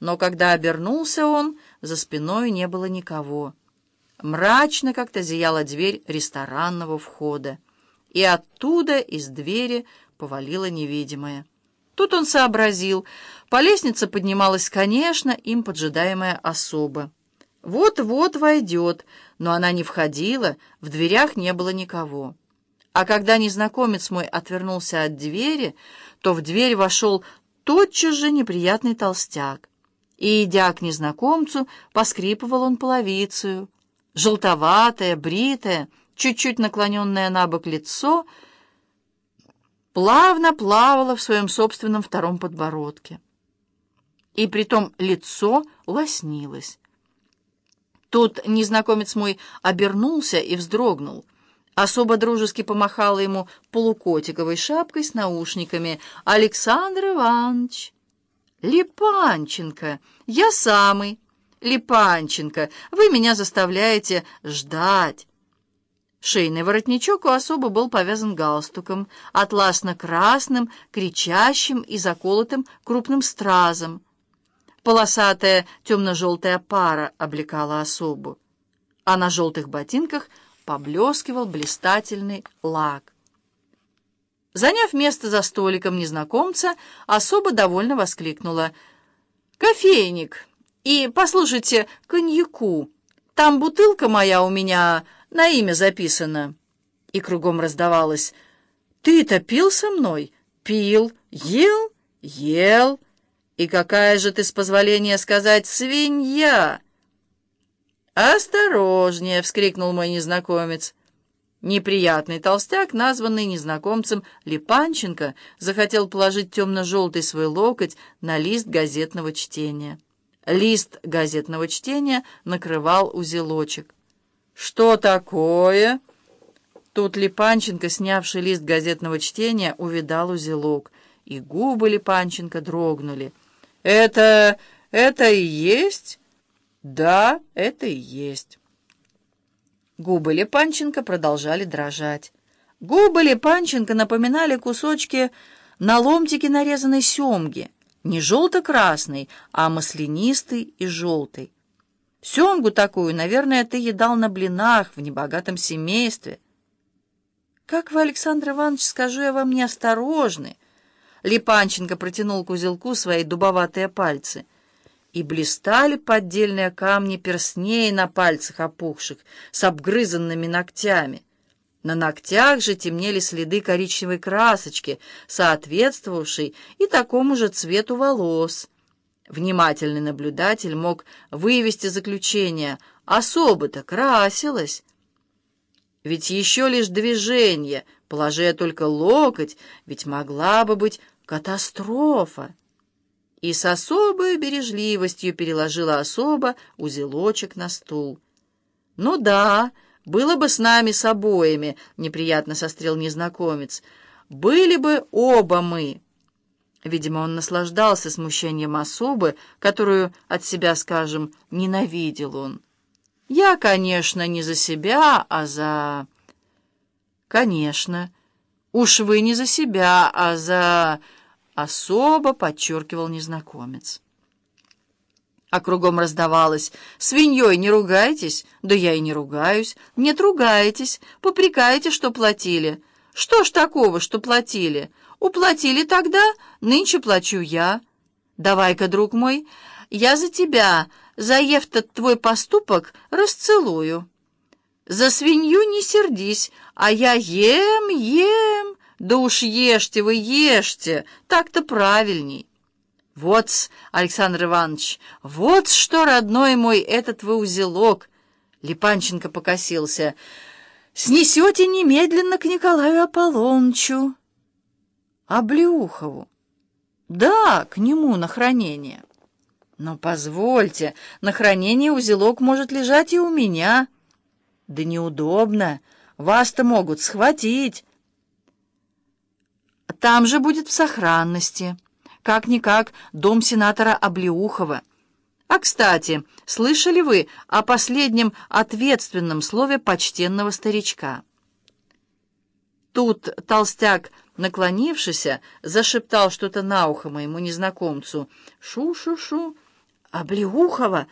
Но когда обернулся он, за спиной не было никого. Мрачно как-то зияла дверь ресторанного входа, и оттуда из двери повалило невидимое. Тут он сообразил. По лестнице поднималась, конечно, им поджидаемая особа. Вот-вот войдет, но она не входила, в дверях не было никого. А когда незнакомец мой отвернулся от двери, то в дверь вошел тотчас же неприятный толстяк. И, идя к незнакомцу, поскрипывал он половицею. Желтоватое, бритое, чуть-чуть наклоненное на бок лицо плавно плавало в своем собственном втором подбородке. И притом лицо лоснилось. Тут незнакомец мой обернулся и вздрогнул. Особо дружески помахала ему полукотиковой шапкой с наушниками. «Александр Иванович!» «Липанченко! Я самый! Липанченко! Вы меня заставляете ждать!» Шейный воротничок у особо был повязан галстуком, атласно-красным, кричащим и заколотым крупным стразом. Полосатая темно-желтая пара облекала особу, а на желтых ботинках поблескивал блистательный лак. Заняв место за столиком незнакомца, особо довольно воскликнула. «Кофейник! И, послушайте, коньяку! Там бутылка моя у меня на имя записана!» И кругом раздавалось. «Ты-то пил со мной? Пил? Ел? Ел? И какая же ты, с позволения сказать, свинья!» «Осторожнее!» — вскрикнул мой незнакомец. Неприятный толстяк, названный незнакомцем Липанченко, захотел положить темно-желтый свой локоть на лист газетного чтения. Лист газетного чтения накрывал узелочек. «Что такое?» Тут Липанченко, снявший лист газетного чтения, увидал узелок, и губы Липанченко дрогнули. «Это... это и есть?» «Да, это и есть». Губы Лепанченко продолжали дрожать. Губы Лепанченко напоминали кусочки на ломтике нарезанной семги, не желто-красный, а маслянистый и желтый. Семгу такую, наверное, ты едал на блинах в небогатом семействе. Как вы, Александр Иванович, скажу я вам, неосторожны. Липанченко протянул к узелку свои дубоватые пальцы — и блистали поддельные камни персней на пальцах опухших с обгрызанными ногтями. На ногтях же темнели следы коричневой красочки, соответствовавшей и такому же цвету волос. Внимательный наблюдатель мог вывести заключение «особо-то красилась». Ведь еще лишь движение, положи только локоть, ведь могла бы быть катастрофа и с особой бережливостью переложила особо узелочек на стул. «Ну да, было бы с нами с обоими», — неприятно сострел незнакомец. «Были бы оба мы». Видимо, он наслаждался смущением особы, которую от себя, скажем, ненавидел он. «Я, конечно, не за себя, а за...» «Конечно. Уж вы не за себя, а за...» особо подчеркивал незнакомец. А кругом раздавалось «Свиньей не ругайтесь!» «Да я и не ругаюсь!» «Нет, ругаетесь! Попрекаете, что платили!» «Что ж такого, что платили?» «Уплатили тогда, нынче плачу я!» «Давай-ка, друг мой, я за тебя, за Евтот твой поступок, расцелую!» «За свинью не сердись, а я ем, ем!» Да уж ешьте вы, ешьте, так-то правильней. Вот, Александр Иванович, вот что, родной мой, этот вы узелок. Липанченко покосился. Снесете немедленно к Николаю Аполлонычу. А Блюхову? Да, к нему на хранение. Но позвольте, на хранение узелок может лежать и у меня. Да неудобно, вас-то могут схватить. Там же будет в сохранности. Как-никак дом сенатора Облеухова. А, кстати, слышали вы о последнем ответственном слове почтенного старичка? Тут толстяк, наклонившийся, зашептал что-то на ухо моему незнакомцу. «Шу-шу-шу, Облеухова